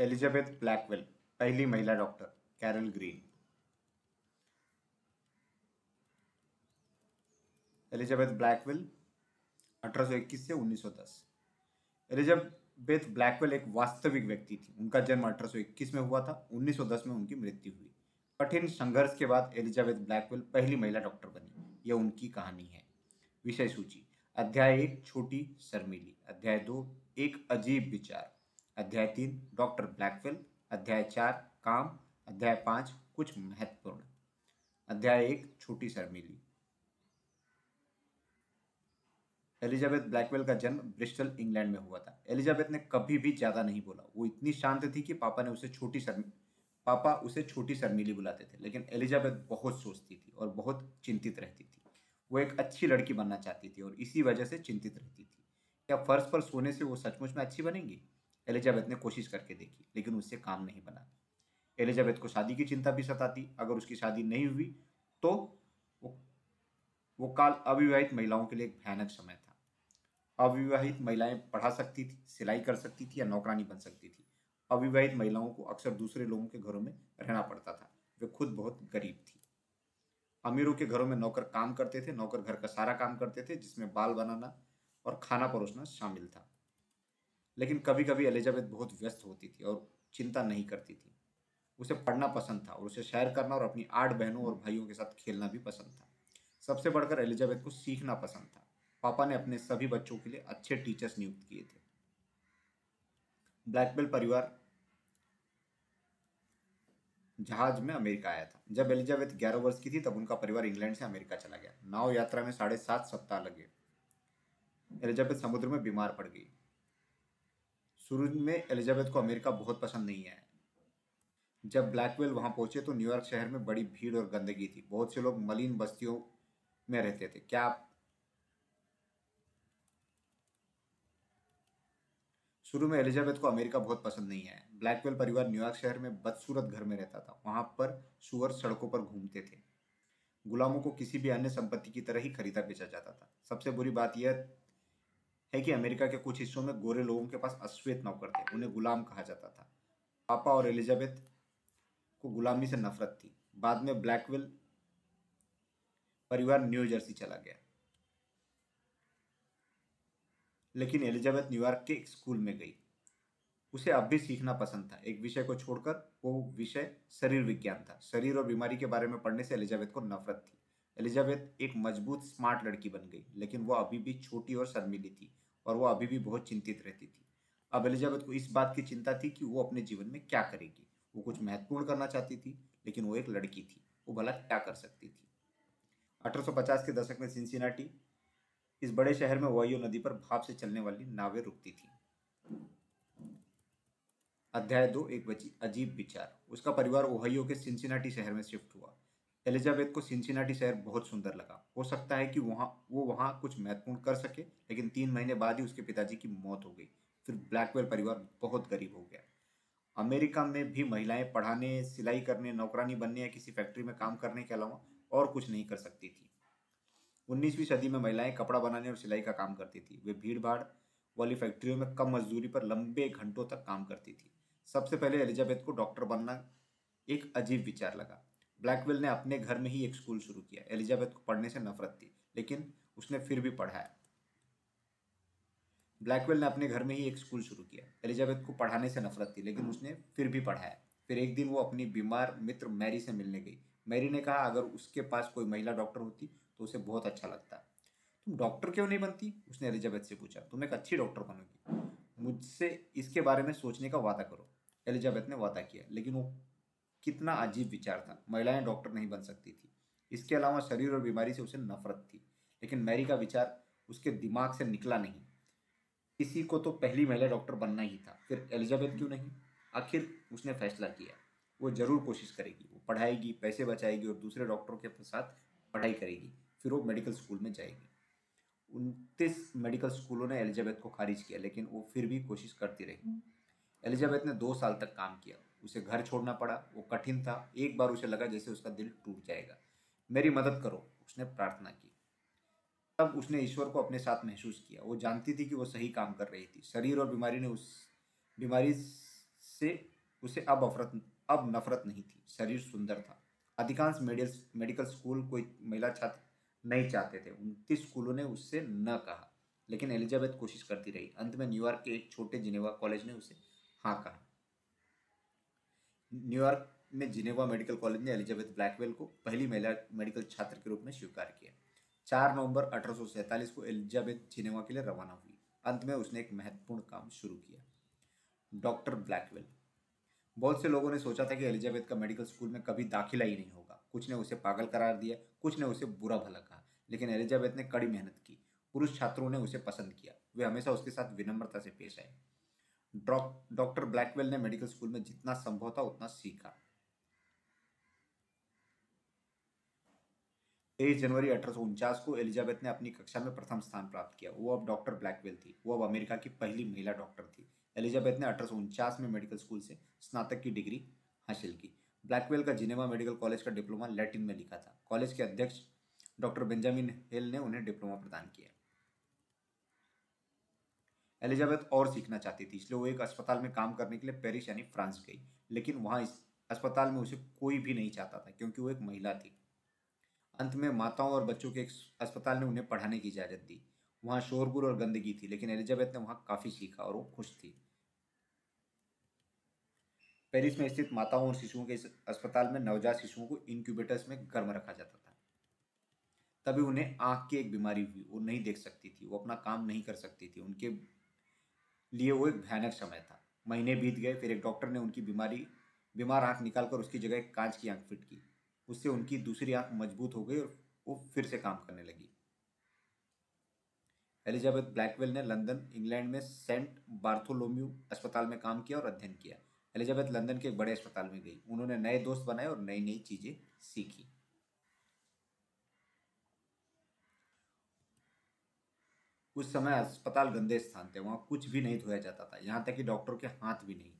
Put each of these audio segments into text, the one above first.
Elizabeth Blackwell पहली महिला doctor Carol Green Elizabeth Blackwell 1821 से 1910 एलिजाबेथ ब्लैकवेल एक वास्तविक व्यक्ति थी। उनका जन्म 1821 में हुआ था 1910 में उनकी मृत्यु हुई। कठिन संघर्ष के बाद एलिजाबेथ ब्लैकवेल पहली महिला डॉक्टर बनी। यह उनकी कहानी है। विषय सूची, अध्याय एक, छोटी शर्मीली। अध्याय दो, एक अजीब विचार। अध्याय तीन, डॉक्टर ब्लैकवेल अध्याय चार, काम, अध्याय पाँच, कुछ महत्वपूर्ण। अध्याय एक, छोटी शर्मीली। एलिजाबेथ ब्लैकवेल का जन्म ब्रिस्टल, इंग्लैंड में हुआ था। एलिजाबेथ ने कभी भी ज़्यादा नहीं बोला। वो इतनी शांत थी कि पापा ने उसे छोटी शर्मी, पापा उसे छोटी शर्मीली बुलाते थे, लेकिन एलिजाबेथ बहुत सोचती थी और बहुत चिंतित रहती थी। वो एक अच्छी लड़की बनना चाहती थी और इसी वजह से चिंतित रहती थी। क्या फर्श पर सोने से वो सचमुच में अच्छी बनेंगी? एलिजाबेथ ने कोशिश करके देखी, लेकिन उससे काम नहीं बना। एलिजाबेथ को शादी की चिंता भी सताती। अगर उसकी शादी नहीं हुई तो वो वो काल अविवाहित महिलाओं के लिए एक भयानक समय था। अविवाहित महिलाएँ पढ़ा सकती थी, सिलाई कर सकती थी या नौकरानी बन सकती थी। अविवाहित महिलाओं को अक्सर दूसरे लोगों के घरों में रहना पड़ता था। वे खुद बहुत गरीब थी। अमीरों के घरों में नौकर काम करते थे, नौकर घर का सारा काम करते थे, जिसमें बाल बनाना और खाना परोसना शामिल था। लेकिन कभी कभी एलिजाबेथ बहुत व्यस्त होती थी और चिंता नहीं करती थी। उसे पढ़ना पसंद था और उसे शेयर करना और अपनी आठ बहनों और भाइयों के साथ खेलना भी पसंद था। सबसे बढ़कर एलिजाबेथ को सीखना पसंद था। पापा ने अपने सभी बच्चों के लिए अच्छे टीचर्स नियुक्त किए थे। ब्लैकबेल परिवार जहाज़ में अमेरिका आया था। जब एलिजाबेथ ग्यारह वर्ष की थी, तब उनका परिवार इंग्लैंड से अमेरिका चला गया। नाव यात्रा में साढ़े सात सप्ताह लगे। एलिजाबेथ समुद्र में बीमार पड़ गई। शुरू में एलिजाबेथ को अमेरिका बहुत पसंद नहीं आया जब ब्लैकवेल वहाँ पहुँचे तो न्यूयॉर्क शहर में बड़ी भीड़ और गंदगी थी। बहुत से लोग मलिन बस्तियों में रहते थे। क्या शुरू में एलिजाबेथ को अमेरिका बहुत पसंद नहीं आया ब्लैकवेल परिवार न्यूयॉर्क शहर में बदसूरत घर में रहता था। वहाँ पर सुअर सड़कों पर घूमते थे। गुलामों को किसी भी अन्य संपत्ति की तरह ही खरीदा बेचा जाता था। सबसे बुरी बात यह है कि अमेरिका के कुछ हिस्सों में गोरे लोगों के पास अश्वेत नौकर थे उन्हें गुलाम कहा जाता था। पापा और एलिजाबेथ को गुलामी से नफरत थी। बाद में ब्लैकविल परिवार न्यू जर्सी चला गया। लेकिन एलिजाबेथ न्यूयॉर्क के एक स्कूल में गई। उसे अब भी सीखना पसंद था। एक विषय को छोड़कर वो विषय शरीर विज्ञान था। शरीर और बीमारी के बारे में पढ़ने से एलिजाबेथ को नफरत थी। एलिजाबेथ एक मज़बूत, स्मार्ट लड़की बन गई, लेकिन वो अभी भी छोटी और शर्मिली थी। और वो अभी भी बहुत चिंतित रहती थी। अब एलिजाबेथ को इस बात की चिंता थी कि वो अपने जीवन में क्या करेगी। वो कुछ महत्वपूर्ण करना चाहती थी, लेकिन वो एक लड़की थी। वो भला क्या कर सकती थी। 1850 के दशक में सिंसिनाटी इस बड़े शहर में ओहियो नदी पर भाप से चलने वाली नावें रुकती थी। अध्याय दो, एक अजीब विचार। उसका परिवार ओहियो के सिंसिनाटी शहर में शिफ्ट हुआ। एलिजाबेथ को सिंसिनाटी शहर बहुत सुंदर लगा। हो सकता है कि वहाँ वो वहाँ कुछ महत्वपूर्ण कर सके, लेकिन तीन महीने बाद ही उसके पिताजी की मौत हो गई। फिर ब्लैकवेल परिवार बहुत गरीब हो गया। अमेरिका में भी महिलाएँ पढ़ाने, सिलाई करने, नौकरानी बनने या किसी फैक्ट्री में काम करने के अलावा और कुछ नहीं कर सकती थी। उन्नीसवीं सदी में महिलाएँ कपड़ा बनाने और सिलाई का काम करती थी। वे भीड़ भाड़ वाली फैक्ट्रियों में कम मजदूरी पर लंबे घंटों तक काम करती थी। सबसे पहले एलिजाबेथ को डॉक्टर बनना एक अजीब विचार लगा। ब्लैकवेल ने अपने घर में ही एक स्कूल शुरू किया। एलिजाबेथ को पढ़ने से नफरत थी, लेकिन उसने फिर भी पढ़ाया। ब्लैकवेल ने अपने घर में ही एक स्कूल शुरू किया। एलिजाबेथ को पढ़ाने से नफरत थी, लेकिन उसने फिर भी पढ़ाया। फिर एक दिन वो अपनी बीमार मित्र मैरी से मिलने गई। मैरी ने कहा, अगर उसके पास कोई महिला डॉक्टर होती तो उसे बहुत अच्छा लगता। तुम डॉक्टर क्यों नहीं बनती? उसने एलिजाबेथ से पूछा। तुम एक अच्छी डॉक्टर बनोगी। मुझसे इसके बारे में सोचने का वादा करो। एलिजाबेथ ने वादा किया, लेकिन वो कितना अजीब विचार था। महिलाएँ डॉक्टर नहीं बन सकती थी। इसके अलावा शरीर और बीमारी से उसे नफरत थी। लेकिन मैरी का विचार उसके दिमाग से निकला नहीं। किसी को तो पहली महिला डॉक्टर बनना ही था। फिर एलिजाबेथ क्यों नहीं? आखिर उसने फैसला किया। वो ज़रूर कोशिश करेगी। वो पढ़ाएगी, पैसे बचाएगी और दूसरे डॉक्टरों के साथ पढ़ाई करेगी। फिर वो मेडिकल स्कूल में जाएगी। उनतीस मेडिकल स्कूलों ने एलिजाबेथ को खारिज किया, लेकिन वो फिर भी कोशिश करती रही। एलिजाबेथ ने दो साल तक काम किया। उसे घर छोड़ना पड़ा, वो कठिन था। एक बार उसे लगा जैसे उसका दिल टूट जाएगा। मेरी मदद करो, उसने प्रार्थना की। तब उसने ईश्वर को अपने साथ महसूस किया। वो जानती थी कि वो सही काम कर रही थी। शरीर और बीमारी ने उस, बीमारी से उसे अब अफरत, अब नफरत नहीं थी। शरीर सुंदर था। अधिकांश मेडिकल मेडिकल स्कूल कोई महिला छात्र नहीं चाहते थे। उनतीस स्कूलों ने उससे न कहा। लेकिन एलिजाबेथ कोशिश करती रही। अंत में न्यूयॉर्क के एक छोटे जिनेवा कॉलेज ने उसे हाँ कहा। न्यूयॉर्क में जिनेवा मेडिकल कॉलेज ने एलिजाबेथ ब्लैकवेल को पहली महिला मेडिकल छात्र के रूप में स्वीकार किया। चार नवंबर अठारह सौ सैंतालीस को एलिजाबेथ जिनेवा के लिए रवाना हुई। अंत में उसने एक महत्वपूर्ण काम शुरू किया। Doctor Blackwell. बहुत से लोगों ने सोचा था कि एलिजाबेथ का मेडिकल स्कूल में कभी दाखिला ही नहीं होगा। कुछ ने उसे पागल करार दिया, कुछ ने उसे बुरा भला कहा, लेकिन एलिजाबेथ ने कड़ी मेहनत की। पुरुष छात्रों ने उसे पसंद किया। वे हमेशा उसके साथ विनम्रता से पेश आए। डॉक्टर ब्लैकवेल ने मेडिकल स्कूल में जितना संभव था, उतना सीखा। तेईस जनवरी अठारह को एलिजाबेथ ने अपनी कक्षा में प्रथम स्थान प्राप्त किया। वो अब डॉक्टर ब्लैकवेल थी। वो अब अमेरिका की पहली महिला डॉक्टर थी। एलिजाबेथ ने अठारह में मेडिकल स्कूल से स्नातक की डिग्री हासिल की। ब्लैकवेल का जिनेवा मेडिकल कॉलेज का डिप्लोमा लैटिन में लिखा था। कॉलेज के अध्यक्ष डॉक्टर बेंजामिन हेल ने उन्हें डिप्लोमा प्रदान किया। एलिजाबेथ और सीखना चाहती थी, इसलिए वो एक अस्पताल में काम करने के लिए पेरिस यानी फ्रांस गई, लेकिन वहाँ इस अस्पताल में उसे कोई भी नहीं चाहता था, क्योंकि वो एक महिला थी। अंत में माताओं और बच्चों के एक अस्पताल ने उन्हें पढ़ाने की इजाज़त दी। वहाँ शोरगुल और गंदगी थी, लेकिन एलिजाबेथ ने वहाँ काफ़ी सीखा और वो खुश थी। पेरिस में स्थित माताओं और शिशुओं के अस्पताल में नवजात शिशुओं को इनक्यूबेटर्स में गर्म रखा जाता था। तभी उन्हें आँख की एक बीमारी हुई, वो नहीं देख सकती थी, वो अपना काम नहीं कर सकती थी, उनके लिए वो एक भयानक समय था। महीने बीत गए, फिर एक डॉक्टर ने उनकी बीमारी, बीमार आँख निकालकर उसकी जगह एक कांच की आँख फिट की। उससे उनकी दूसरी आँख मज़बूत हो गई और वो फिर से काम करने लगी। एलिजाबेथ ब्लैकवेल ने लंदन, इंग्लैंड में सेंट बार्थोलोम्यू अस्पताल में काम किया और अध्ययन किया। एलिजाबेथ लंदन के एक बड़े अस्पताल में गई। उन्होंने नए दोस्त बनाए और नई नई चीज़ें सीखी। उस समय अस्पताल गंदे स्थान थे, वहाँ कुछ भी नहीं धोया जाता था। यहाँ तक कि डॉक्टरों के हाथ भी नहीं।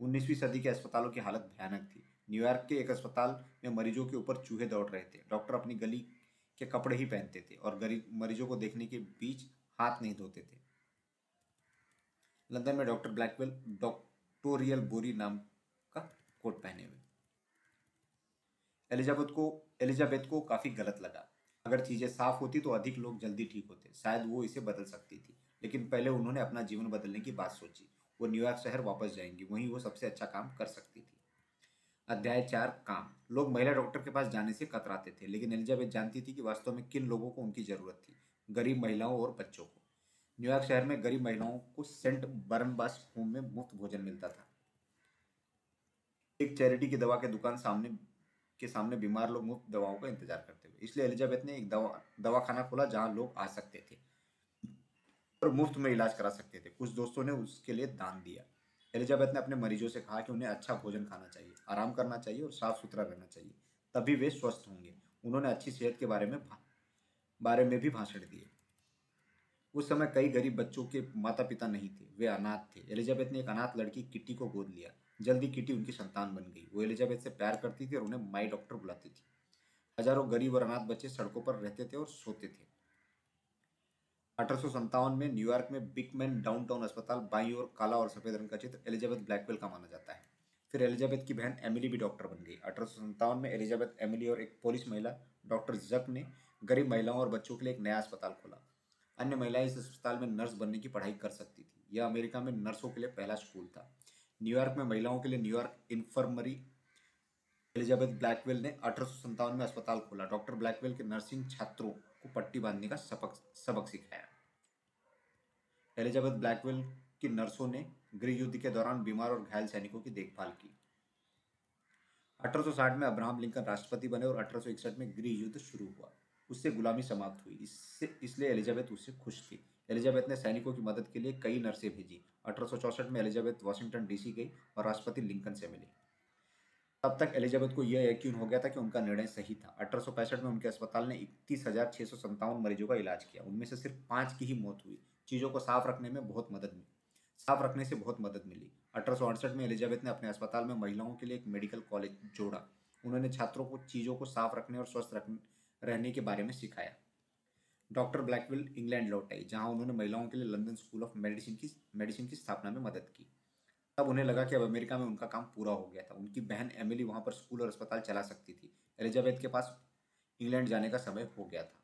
उन्नीसवीं सदी के अस्पतालों की हालत भयानक थी। न्यूयॉर्क के एक अस्पताल में मरीजों के ऊपर चूहे दौड़ रहे थे। डॉक्टर अपनी गली के कपड़े ही पहनते थे और गरीब मरीजों को देखने के बीच हाथ नहीं धोते थे। लंदन में डॉक्टर ब्लैकवेल, डॉक्टोरियल बोरी नाम का कोट पहने हुए। एलिजाबेथ को एलिजाबेथ को काफ़ी गलत लगा। अगर चीज़ें साफ़ होती तो अधिक लोग जल्दी ठीक होते। शायद वो इसे बदल सकती थी। लेकिन पहले उन्होंने अपना जीवन बदलने की बात सोची। वो न्यूयॉर्क शहर वापस जाएँगी। वहीं वो सबसे अच्छा काम कर सकती थी। अध्याय चार, काम। लोग महिला डॉक्टर के पास जाने से कतराते थे, लेकिन एलिजाबेथ जानती थी कि वास्तव में किन लोगों को उनकी ज़रूरत थी, गरीब महिलाओं और बच्चों को। न्यूयॉर्क शहर में गरीब महिलाओं को सेंट बर्नबास होम में मुफ़्त भोजन मिलता था। एक चैरिटी की दवा के दुकान सामने के सामने बीमार लोग मुफ़्त दवाओं का इंतज़ार करते हुए इसलिए एलिजाबेथ ने एक दवा दवाखाना खोला जहाँ लोग आ सकते थे और मुफ़्त में इलाज करा सकते थे। कुछ दोस्तों ने उसके लिए दान दिया। एलिजाबेथ ने अपने मरीजों से कहा कि उन्हें अच्छा भोजन खाना चाहिए, आराम करना चाहिए और साफ़ सुथरा रहना चाहिए, तभी वे स्वस्थ होंगे। उन्होंने अच्छी सेहत के बारे में बारे में भी भाषण दिए। उस समय कई गरीब बच्चों के माता पिता नहीं थे, वे अनाथ थे। एलिजाबेथ ने एक अनाथ लड़की किट्टी को गोद लिया। जल्दी किटी उनकी संतान बन गई। वो एलिजाबेथ से प्यार करती थी और उन्हें माई डॉक्टर बुलाती थी। हज़ारों गरीब और अनाथ बच्चे सड़कों पर रहते थे और सोते थे। अठारह में न्यूयॉर्क में बिगमैन डाउनटाउन अस्पताल बाई और काला और सफ़ेद रंग का चित्र एलिजाबेथ ब्लैकवेल का माना जाता है। फिर एलिजाबेथ की बहन एमिली भी डॉक्टर बन गई। अठारह में एलिजाबेथ, एमिली और एक पुलिस महिला, डॉक्टर जक ने गरीब महिलाओं और बच्चों के लिए एक नया अस्पताल खोला। अन्य महिलाएँ इस अस्पताल में नर्स बनने की पढ़ाई कर सकती थी। यह अमेरिका में नर्सों के लिए पहला स्कूल था। न्यूयॉर्क में महिलाओं के लिए न्यूयॉर्क इन्फर्मरी एलिजाबेथ ब्लैकवेल ने अठारह सौ सत्तावन में अस्पताल खोला। डॉक्टर ब्लैकवेल के नर्सिंग छात्रों को पट्टी बांधने का सबक सबक सिखाया। एलिजाबेथ ब्लैकवेल की नर्सों ने गृह युद्ध के दौरान बीमार और घायल सैनिकों की देखभाल की। 1860 में अब्राहम लिंकन राष्ट्रपति बने और अठारह सौ इकसठ में गृह युद्ध शुरू हुआ। उससे गुलामी समाप्त हुई। इससे, इसलिए एलिजाबेथ उससे खुश थी। एलिजाबेथ ने सैनिकों की मदद के लिए कई नर्सें भेजी। अठारह में एलिजाबेथ वाशिंगटन डीसी गई और राष्ट्रपति लिंकन से मिली। तब तक एलिजाबेथ को यह यकीन हो गया था कि उनका निर्णय सही था। अठारह सौ पैंसठ में उनके अस्पताल ने इकतीस हज़ार छह सौ संतावन मरीजों का इलाज किया। उनमें से सिर्फ़ पाँच की ही मौत हुई। चीज़ों को साफ़ रखने में बहुत मदद मिली। साफ़ रखने से बहुत मदद मिली। अठारह सौ अड़सठ में एलिजाबेथ ने अपने अस्पताल में महिलाओं के लिए एक मेडिकल कॉलेज जोड़ा। उन्होंने छात्रों को चीज़ों को साफ़ रखने और स्वस्थ रखने, रहने के बारे में सिखाया। डॉक्टर ब्लैकविल इंग्लैंड लौट आई, जहाँ उन्होंने महिलाओं के लिए लंदन स्कूल ऑफ़ मेडिसिन की मेडिसिन की स्थापना में मदद की। तब उन्हें लगा कि अब अमेरिका में उनका काम पूरा हो गया था। उनकी बहन एमिली वहाँ पर स्कूल और अस्पताल चला सकती थी। एलिजाबेथ के पास इंग्लैंड जाने का समय हो गया था।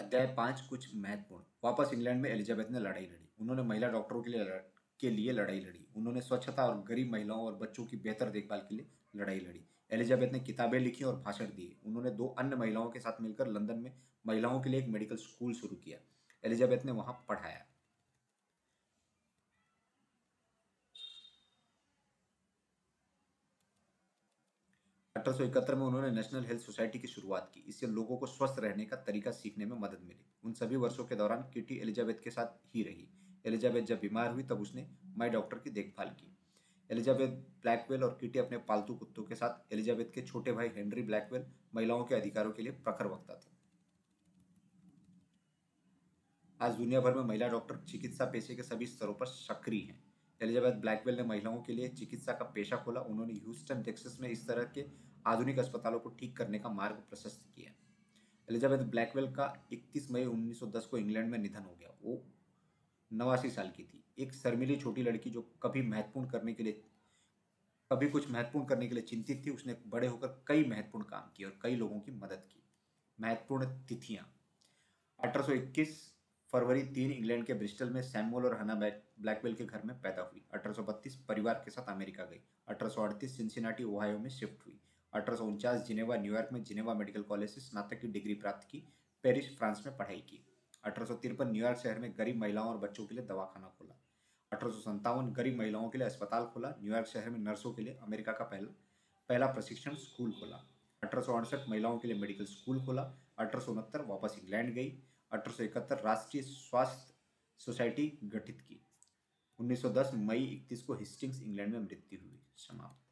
अध्याय पाँच, कुछ महत्वपूर्ण। वापस इंग्लैंड में एलिजाबेथ ने लड़ाई लड़ी। उन्होंने महिला डॉक्टरों के लिए के लिए लड़ाई लड़ी। उन्होंने स्वच्छता और गरीब महिलाओं और बच्चों की बेहतर देखभाल के लिए लड़ाई लड़ी। एलिजाबेथ ने किताबें लिखी और भाषण दिए। उन्होंने दो अन्य महिलाओं के साथ मिलकर लंदन में महिलाओं के लिए एक मेडिकल स्कूल शुरू किया। एलिजाबेथ ने वहाँ पढ़ाया। अठारह सौ इकहत्तर में उन्होंने नेशनल हेल्थ सोसाइटी की शुरुआत की। इससे लोगों को स्वस्थ रहने का तरीका सीखने में मदद मिली। उन सभी वर्षों के दौरान किटी एलिजाबेथ के साथ ही रही। एलिजाबेथ जब बीमार हुई, तब उसने माई डॉक्टर की देखभाल की। एलिजाबेथ ब्लैकवेल और किटी अपने पालतू कुत्तों के साथ एलिजाबेथ के छोटे भाई हेनरी ब्लैकवेल महिलाओं के अधिकारों के लिए प्रखर वक्ता थे। आज दुनिया भर में महिला डॉक्टर चिकित्सा पेशे के सभी स्तरों पर सक्रिय हैं। एलिजाबेथ ब्लैकवेल ने महिलाओं के लिए चिकित्सा का पेशा खोला। उन्होंने ह्यूस्टन, टेक्सास में इस तरह के आधुनिक अस्पतालों को ठीक करने का मार्ग प्रशस्त किया। एलिजाबेथ ब्लैकवेल का 31 मई 1910 को इंग्लैंड में निधन हो गया। वो नवासी साल की थी। एक शर्मिली छोटी लड़की जो कभी महत्वपूर्ण करने के लिए, कभी कुछ महत्वपूर्ण करने के लिए चिंतित थी, उसने बड़े होकर कई महत्वपूर्ण काम किए और कई लोगों की मदद की। महत्वपूर्ण तिथियाँ। अठारह सौ इक्कीस फरवरी तीन इंग्लैंड के ब्रिस्टल में सैमुअल और हना ब्लैकवेल के घर में पैदा हुई। अठारह सौ बत्तीस परिवार के साथ अमेरिका गई। अठारह सिंसिनाटी ओहायो में शिफ्ट हुई। अठारह सौ उनचास जिनेवा, न्यूयॉर्क में जिनेवा मेडिकल कॉलेज से स्नातक की डिग्री प्राप्त की। पेरिस, फ्रांस में पढ़ाई की। अठारह सौ तिरपन न्यूयॉर्क शहर में गरीब महिलाओं और बच्चों के लिए दवाखाना खोला। अठारह गरीब महिलाओं के लिए अस्पताल खोला। न्यूयॉर्क शहर में नर्सों के लिए अमेरिका का पहला पहला प्रशिक्षण स्कूल खोला। अठारह सौ अड़सठ महिलाओं के लिए मेडिकल स्कूल खोला। अठारह सौ उनहत्तर वापस इंग्लैंड गई। अठारह सौ इकहत्तर राष्ट्रीय स्वास्थ्य सोसाइटी गठित की। 1910 मई 31 को हिस्टिंग्स इंग्लैंड में मृत्यु हुई। समाप्त।